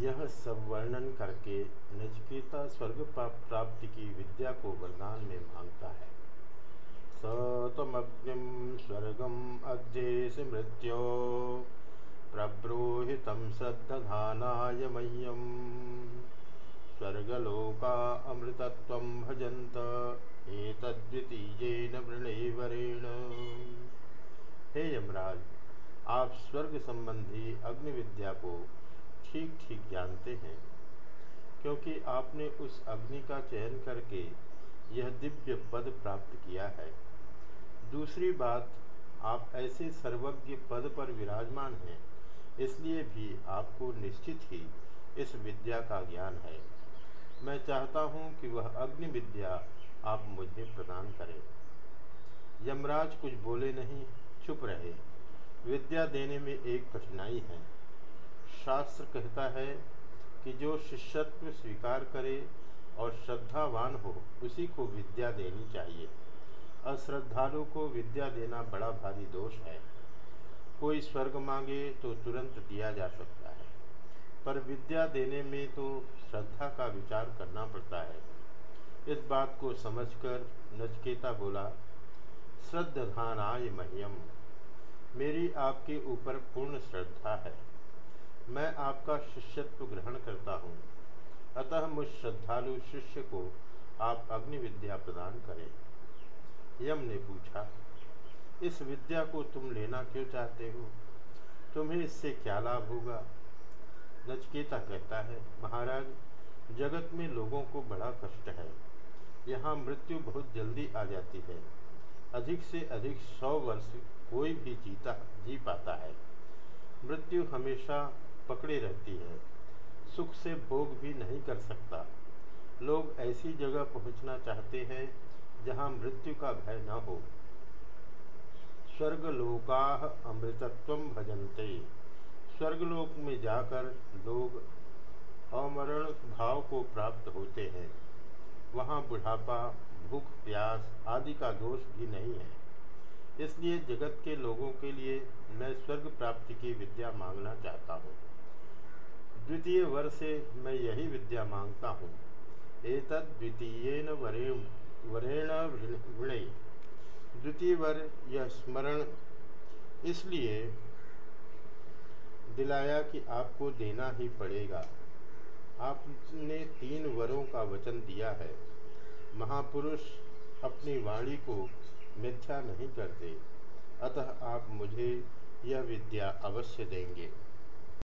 यह सब वर्णन करके नचकेता स्वर्ग प्राप्ति की विद्या को वरदान में माँगता है। स तमग्निम स्वर्गम अध्येश मृत्यो, प्रब्रूहित श्रद्धानाय मह्यम स्वर्गलोका अमृतत्व भजंत एतद्वितीयेन वृणेवरेण। हे यमराज, आप स्वर्ग संबंधी अग्नि विद्या को ठीक ठीक जानते हैं, क्योंकि आपने उस अग्नि का चयन करके यह दिव्य पद प्राप्त किया है। दूसरी बात, आप ऐसे सर्वज्ञ पद पर विराजमान हैं, इसलिए भी आपको निश्चित ही इस विद्या का ज्ञान है। मैं चाहता हूँ कि वह अग्नि विद्या आप मुझे प्रदान करें। यमराज कुछ बोले नहीं, चुप रहे। विद्या देने में एक कठिनाई है। शास्त्र कहता है कि जो शिष्यत्व स्वीकार करे और श्रद्धावान हो, उसी को विद्या देनी चाहिए। अश्रद्धालु को विद्या देना बड़ा भारी दोष है। कोई स्वर्ग मांगे तो तुरंत दिया जा सकता है। पर विद्या देने में तो श्रद्धा का विचार करना पड़ता है। इस बात को समझकर नचकेता बोला श्रद्धानाय मह्यम। मेरी आपके ऊपर पूर्ण श्रद्धा है। मैं आपका शिष्यत्व ग्रहण करता हूँ। अतः मुझ श्रद्धालु शिष्य को आप अग्नि विद्या प्रदान करें। यम ने पूछा, इस विद्या को तुम लेना क्यों चाहते हो? तुम्हें इससे क्या लाभ होगा? नचकेता कहता है, महाराज, जगत में लोगों को बड़ा कष्ट है। यहाँ मृत्यु बहुत जल्दी आ जाती है। अधिक से अधिक सौ वर्ष कोई भी जीता, जी पाता है। मृत्यु हमेशा पकड़े रहती है। सुख से भोग भी नहीं कर सकता। लोग ऐसी जगह पहुँचना चाहते हैं, जहाँ मृत्यु का भय न हो। स्वर्गलोका अमृतत्व भजनते। स्वर्गलोक में जाकर लोग अमरण भाव को प्राप्त होते हैं। वहाँ बुढ़ापा, भूख, प्यास आदि का दोष भी नहीं है। इसलिए जगत के लोगों के लिए मैं स्वर्ग प्राप्ति की विद्या मांगना चाहता हूँ। द्वितीय वर से मैं यही विद्या माँगता हूँ। एतद द्वितीय वरेण वरेण वृणे। द्वितीय वर यह स्मरण इसलिए दिलाया कि आपको देना ही पड़ेगा। आपने तीन वरों का वचन दिया है। महापुरुष अपनी वाणी को मिथ्या नहीं करते। अतः आप मुझे यह विद्या अवश्य देंगे।